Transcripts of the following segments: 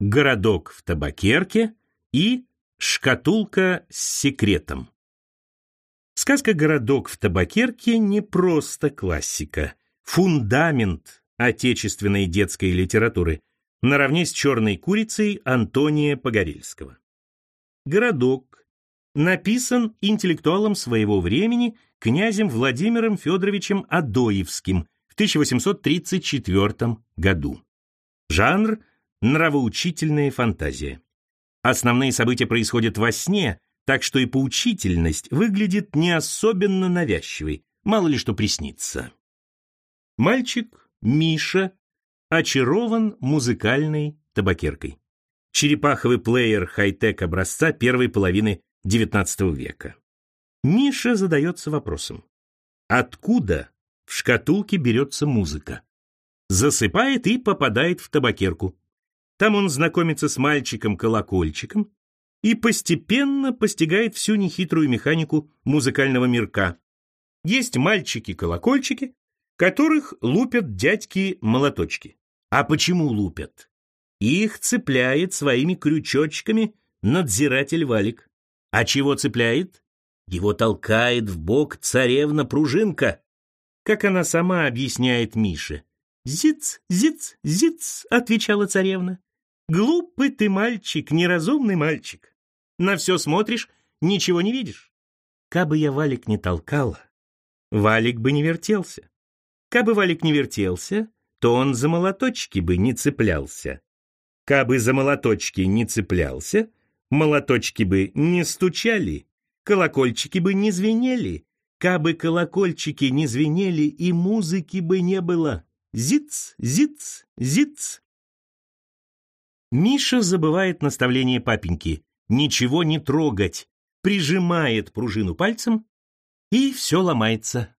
городок в табакерке и шкатулка с секретом. Сказка «Городок в табакерке» не просто классика, фундамент отечественной детской литературы, наравне с «Черной курицей» Антония Погорельского. «Городок» написан интеллектуалом своего времени князем Владимиром Федоровичем Адоевским в 1834 году. Жанр – нравоучительная фантазия. Основные события происходят во сне, так что и поучительность выглядит не особенно навязчивой, мало ли что приснится. Мальчик, Миша, очарован музыкальной табакеркой. Черепаховый плеер хай-тек образца первой половины XIX века. Миша задается вопросом. Откуда в шкатулке берется музыка? Засыпает и попадает в табакерку. Там он знакомится с мальчиком-колокольчиком, и постепенно постигает всю нехитрую механику музыкального мирка. Есть мальчики-колокольчики, которых лупят дядьки-молоточки. А почему лупят? Их цепляет своими крючочками надзиратель Валик. А чего цепляет? Его толкает в бок царевна-пружинка. Как она сама объясняет Мише. «Зиц, зиц, зиц», — отвечала царевна. «Глупый ты мальчик, неразумный мальчик. На все смотришь, ничего не видишь. Кабы я валик не толкала, валик бы не вертелся. Кабы валик не вертелся, то он за молоточки бы не цеплялся. Кабы за молоточки не цеплялся, молоточки бы не стучали, колокольчики бы не звенели, кабы колокольчики не звенели, и музыки бы не было. Зиц, зиц, зиц. Миша забывает наставление папеньки ничего не трогать, прижимает пружину пальцем, и все ломается.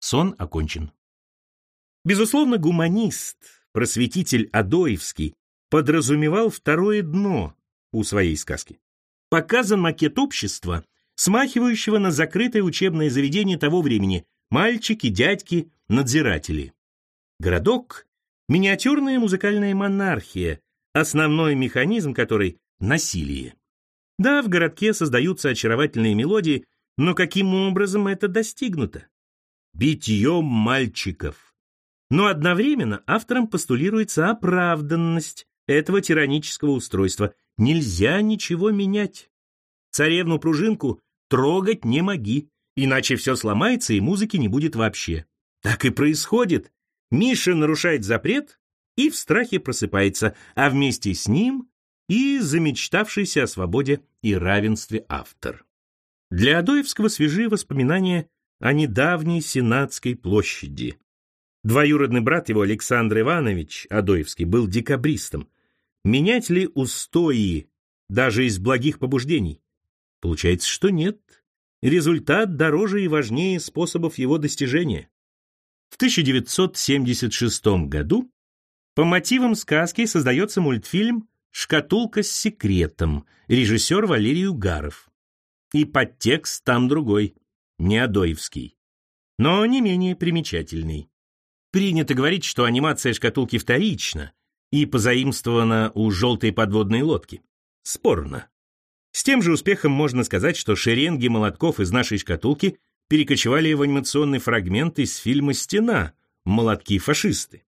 Сон окончен. Безусловно, гуманист, просветитель Адоевский, подразумевал второе дно у своей сказки. Показан макет общества, смахивающего на закрытое учебное заведение того времени, мальчики, дядьки, надзиратели. Городок — миниатюрная музыкальная монархия, основной механизм которой — насилие. Да, в городке создаются очаровательные мелодии, но каким образом это достигнуто? Битьем мальчиков. Но одновременно автором постулируется оправданность этого тиранического устройства. Нельзя ничего менять. Царевну-пружинку трогать не моги, иначе все сломается и музыки не будет вообще. Так и происходит. Миша нарушает запрет и в страхе просыпается, а вместе с ним и замечтавшийся о свободе и равенстве автор. Для Адоевского свежие воспоминания о недавней Сенатской площади. Двоюродный брат его, Александр Иванович Адоевский, был декабристом. Менять ли устои даже из благих побуждений? Получается, что нет. Результат дороже и важнее способов его достижения. В 1976 году по мотивам сказки создается мультфильм «Шкатулка с секретом», режиссер Валерий Угаров. И подтекст там другой, не Адоевский, но не менее примечательный. Принято говорить, что анимация шкатулки вторична и позаимствована у желтой подводной лодки. Спорно. С тем же успехом можно сказать, что шеренги молотков из нашей шкатулки перекочевали в анимационный фрагмент из фильма «Стена. Молотки-фашисты».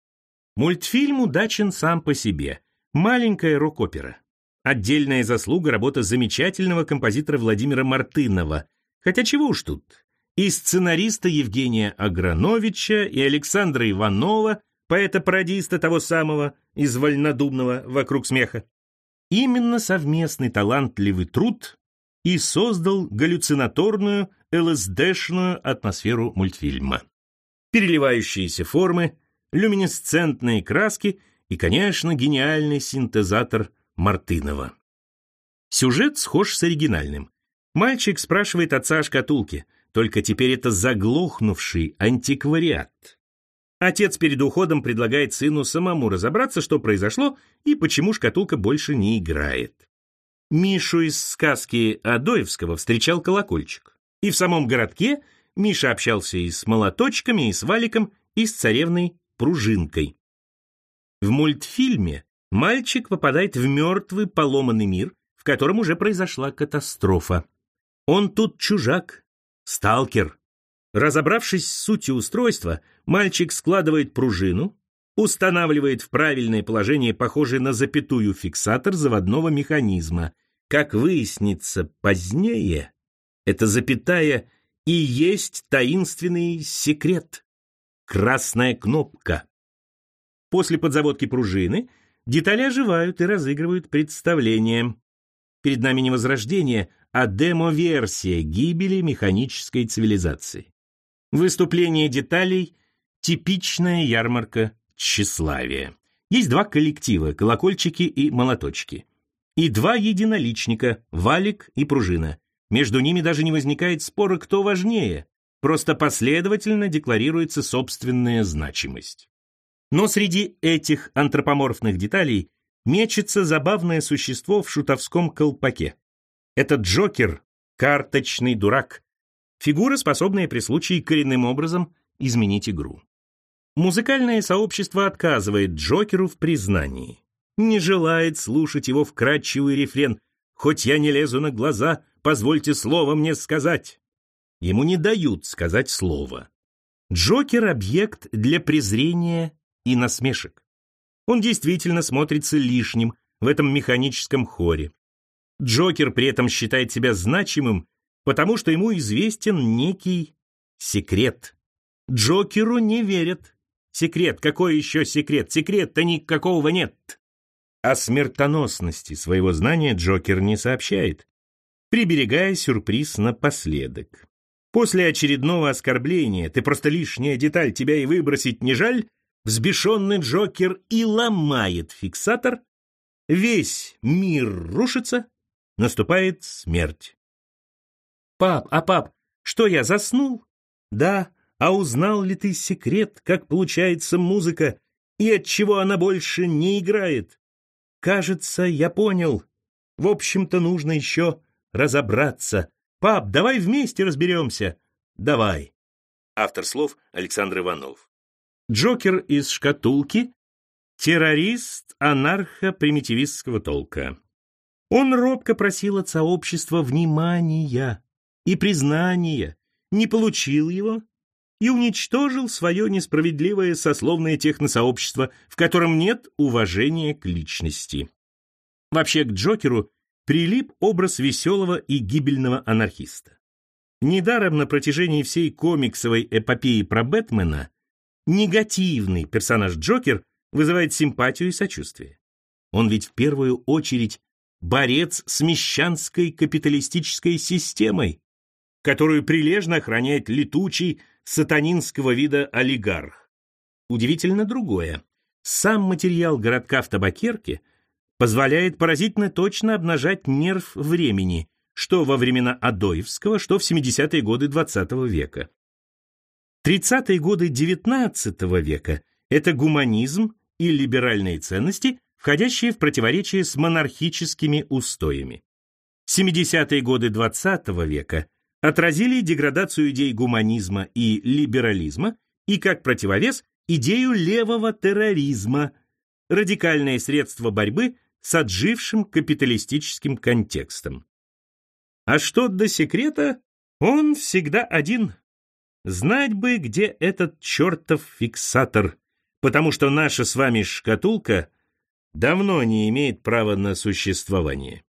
Мультфильм удачен сам по себе – Маленькая рок-опера. Отдельная заслуга работа замечательного композитора Владимира Мартынова. Хотя чего уж тут. И сценариста Евгения Аграновича, и Александра Иванова, поэта-пародиста того самого, из вольнодумного «Вокруг смеха». Именно совместный талантливый труд и создал галлюцинаторную, ЛСДшную атмосферу мультфильма. Переливающиеся формы, люминесцентные краски — и, конечно, гениальный синтезатор Мартынова. Сюжет схож с оригинальным. Мальчик спрашивает отца о шкатулке, только теперь это заглохнувший антиквариат. Отец перед уходом предлагает сыну самому разобраться, что произошло и почему шкатулка больше не играет. Мишу из сказки Адоевского встречал колокольчик. И в самом городке Миша общался и с молоточками, и с валиком, и с царевной Пружинкой. В мультфильме мальчик попадает в мертвый поломанный мир, в котором уже произошла катастрофа. Он тут чужак, сталкер. Разобравшись с сутью устройства, мальчик складывает пружину, устанавливает в правильное положение похожий на запятую фиксатор заводного механизма. Как выяснится позднее, эта запятая и есть таинственный секрет. Красная кнопка. После подзаводки пружины детали оживают и разыгрывают представление. Перед нами не возрождение, а демо-версия гибели механической цивилизации. Выступление деталей – типичная ярмарка тщеславия. Есть два коллектива – колокольчики и молоточки. И два единоличника – валик и пружина. Между ними даже не возникает спора, кто важнее, просто последовательно декларируется собственная значимость. Но среди этих антропоморфных деталей мечется забавное существо в шутовском колпаке. Это Джокер, карточный дурак, фигура, способная при случае коренным образом изменить игру. Музыкальное сообщество отказывает Джокеру в признании. Не желает слушать его вкрадчивый рефрен «Хоть я не лезу на глаза, позвольте слово мне сказать». Ему не дают сказать слово. Джокер — объект для презрения и насмешек. Он действительно смотрится лишним в этом механическом хоре. Джокер при этом считает себя значимым, потому что ему известен некий секрет. Джокеру не верят. Секрет, какой еще секрет? Секрет-то никакого нет. О смертоносности своего знания Джокер не сообщает приберегая сюрприз напоследок. После очередного оскорбления «ты просто лишняя деталь, тебя и выбросить не жаль», взбешенный Джокер и ломает фиксатор, весь мир рушится, наступает смерть. «Пап, а пап, что я заснул?» «Да, а узнал ли ты секрет, как получается музыка и от чего она больше не играет?» «Кажется, я понял. В общем-то, нужно еще разобраться. Пап, давай вместе разберемся. Давай. Автор слов Александр Иванов. Джокер из шкатулки — террорист анархо-примитивистского толка. Он робко просил от сообщества внимания и признания, не получил его и уничтожил свое несправедливое сословное техносообщество, в котором нет уважения к личности. Вообще к Джокеру прилип образ веселого и гибельного анархиста. Недаром на протяжении всей комиксовой эпопеи про Бэтмена негативный персонаж Джокер вызывает симпатию и сочувствие. Он ведь в первую очередь борец с мещанской капиталистической системой, которую прилежно охраняет летучий сатанинского вида олигарх. Удивительно другое. Сам материал городка в Табакерке – позволяет поразительно точно обнажать нерв времени, что во времена Адоевского, что в 70-е годы XX -го века. 30-е годы XIX века – это гуманизм и либеральные ценности, входящие в противоречие с монархическими устоями. 70-е годы XX века отразили деградацию идей гуманизма и либерализма и, как противовес, идею левого терроризма, радикальное средство борьбы с отжившим капиталистическим контекстом. А что до секрета, он всегда один. Знать бы, где этот чертов фиксатор, потому что наша с вами шкатулка давно не имеет права на существование.